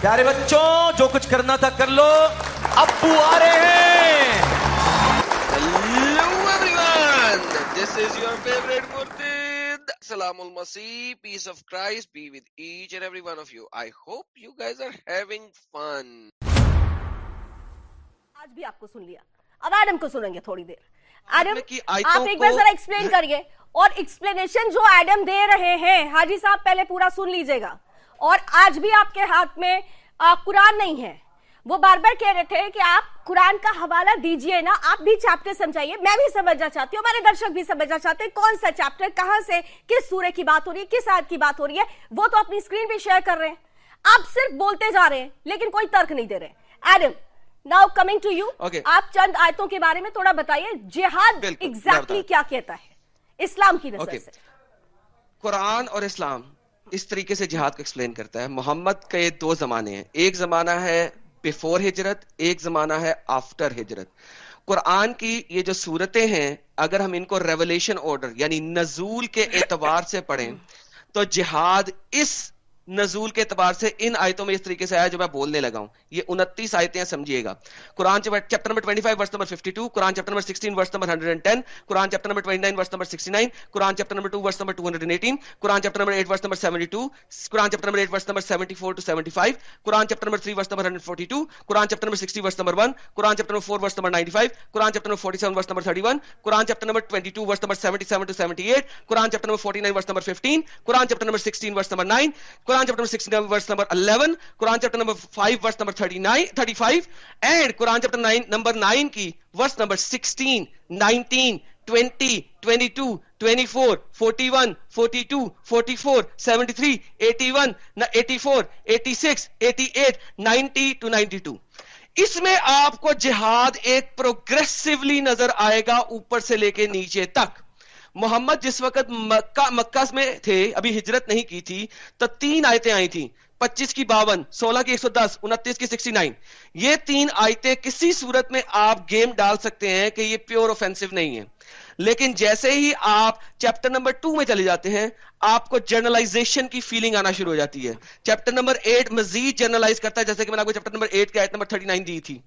پیارے بچوں جو کچھ کرنا تھا کر لو ابو آ رہے ہیں Hello everyone, this is your favorite Murtid. Salam al Masih, peace of Christ be with each and every one of you. I hope you guys are having fun. آج بھی آپ کو سن لیا اب ایڈم کو سنیں گے تھوڑی دیر ایڈم آپ ایک بار ذرا ایکسپلین کریے اور ایکسپلینیشن جو ایڈم دے رہے ہیں حاجی صاحب پہلے پورا سن لیجیے گا اور آج بھی آپ کے ہاتھ میں قرآن نہیں ہے۔ وہ بار بار کہہ رہے تھے کہ آپ قرآن کا حوالہ دیجیے نا آپ بھی چیپٹر سمجھائیے۔ میں بھی سمجھنا چاہتی ہوں ہمارے درشک بھی سمجھنا چاہتے ہیں کون سا چیپٹر کہاں سے کس سورے کی بات ہو رہی ہے کس آیت کی بات ہو رہی ہے۔ وہ تو اپنی اسکرین پہ شیئر کر رہے ہیں۔ آپ صرف بولتے جا رہے ہیں لیکن کوئی ترک نہیں دے رہے۔ Adam now coming to you. آپ چند آیتوں کے بارے میں تھوڑا بتائیے جہاد ایگزیکٹلی کیا کہتا ہے؟ اسلام کی نظر. سے۔ قرآن اور اسلام اس طریقے سے جہاد کو ایکسپلین کرتا ہے۔ محمد کے دو زمانے ہیں۔ ایک زمانہ ہے بیفور ہجرت، ایک زمانہ ہے آفٹر ہجرت۔ قرآن کی یہ جو صورتیں ہیں، اگر ہم ان کو ریولیشن آرڈر یعنی نزول کے اعتبار سے پڑھیں، تو جہاد اس نزول کے اعتبار سے ان آیتوں میں اس طریقے سے آیا جو میں بولنے لگا ہوں یہ انتیس آیتیں سمجھیے گا قرآن chapter number 25 verse number 52 Quran chapter number 16 verse number 110 Quran chapter number 29 verse number 69 Quran chapter number 2 verse number 218 Quran chapter number 8 verse number 72 Quran chapter number 8 verse number 74 to 75 Quran chapter number 3 verse number 142 Quran chapter number 60 verse number 1 Quran chapter number 4 verse number 95 Quran chapter number 47 verse number 31 Quran chapter number 22 verse number 77 to 78 Quran chapter number 49 verse number 15 Quran chapter number 16 verse number 9 قرآن chapter number 16 verse 11 Quran chapter number 5 verse number 39 35 and Quran chapter 9 number 9 کی verse number 16 19 20 22 24 41 42 44 73 81 84 86 88 90 to 92 اس میں آپ کو جہاد ایک progressively نظر آئے گا اوپر سے لے کے نیچے تک. محمد جس وقت مکہ مکہ میں تھے، ابھی ہجرت نہیں کی تھی، تو تین آیتیں آئی تھیں۔ پچیس کی باون، سولہ کی ایک سو دس، انتیس کی سکسٹی نائن۔ یہ تین آیتیں کسی صورت میں آپ گیم ڈال سکتے ہیں کہ یہ پیور اوفینسو نہیں ہے۔ لیکن جیسے ہی آپ چیپٹر نمبر ٹو میں چلے جاتے ہیں، آپ کو جرنلائزیشن کی فیلنگ آنا شروع ہو جاتی ہے۔ چیپٹر نمبر ایٹ مزید جرنلائز کرتا ہے، جیسے کہ میں نے آپ کو چیپٹر نمبر ایٹ کے آیت نمبر تھرٹی نائن دی تھی۔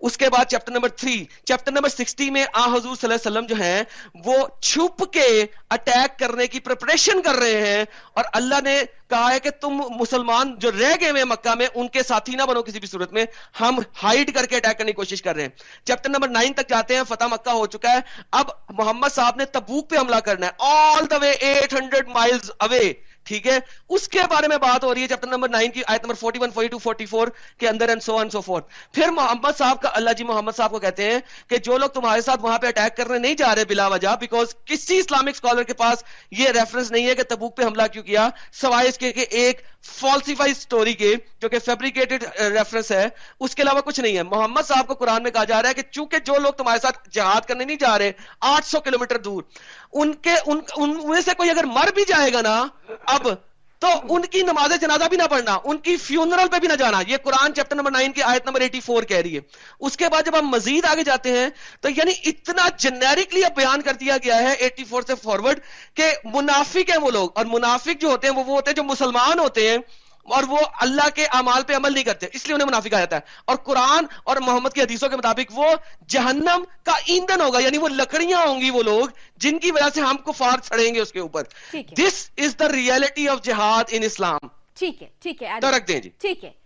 اس کے بعد chapter number three, chapter number sixty میں آ حضور صلی اللہ علیہ وسلم جو ہیں، وہ چھپ کے اٹیک کرنے کی پریپریشن کر رہے ہیں۔ اور اللہ نے کہا ہے کہ تم مسلمان جو رہ گئے ہوئے مکہ میں، ان کے ساتھی نہ بنو کسی بھی صورت میں۔ ہم ہائڈ کر کے اٹیک کرنے کی کوشش کر رہے ہیں۔ چیپٹر نمبر نائن تک جاتے ہیں، فتح مکہ ہو چکا ہے۔ اب محمد محمد صاحب نے تبوک پہ حملہ کرنا ہے۔ All the way eight hundred miles away ٹھیک ہے؟ اس کے بارے میں بات ہو رہی ہے چیپٹر نمبر 9 کی، آیت نمبر 41 42 44 کے اندر and so and so forth پھر محمد صاحب کا، اللہ جی محمد صاحب کو کہتے ہیں کہ جو لوگ تمہارے ساتھ وہاں پہ اٹیک کرنے نہیں جا رہے بلا وجہ بیکاز کسی اسلامک اسکالر کے پاس یہ ریفرنس نہیں ہے کہ تبوک پہ حملہ کیوں کیا، سوائے اس کے کہ ایک فالسیفائی سٹوری کے جو کہ فیبریکیٹڈ ریفرنس uh, ہے، اس کے علاوہ کچھ نہیں ہے۔ محمد صاحب کو قرآن میں کہا جا رہا ہے کہ چونکہ جو لوگ تمہارے ساتھ جہاد کرنے نہیں جا رہے، آٹھ سو کلو دور، ان کے، ان ان ان سے کوئی اگر مر بھی جائے گا نا، اب تو ان کی نماز جنازہ بھی نہ پڑھنا، ان کی فیونرل پہ بھی نہ جانا۔ یہ قرآن چیپٹر نمبر نائن کی آیت نمبر 84 کہہ رہی ہے۔ اس کے بعد جب ہم مزید آگے جاتے ہیں، تو یعنی اتنا جنیرکلی اب بیان کر دیا گیا ہے 84 سے فارورڈ کہ منافق ہیں وہ لوگ، اور منافق جو ہوتے ہیں وہ وہ ہوتے ہیں جو مسلمان ہوتے ہیں۔ اور وہ اللہ کے اعمال پہ عمل نہیں کرتے اس لیے انہیں منافق آ جاتا ہے۔ اور قرآن اور محمد کی حدیثوں کے مطابق وہ جہنم کا ایندھن ہوگا یعنی وہ لکڑیاں ہوں گی وہ لوگ جن کی وجہ سے ہم کفار چھڑیں گے اس کے اوپر۔ دس از دا ریئلٹی آف جہاد ان اسلام ٹھیک ہے ٹھیک ہے۔ رکھ دیں جی۔ ٹھیک ہے۔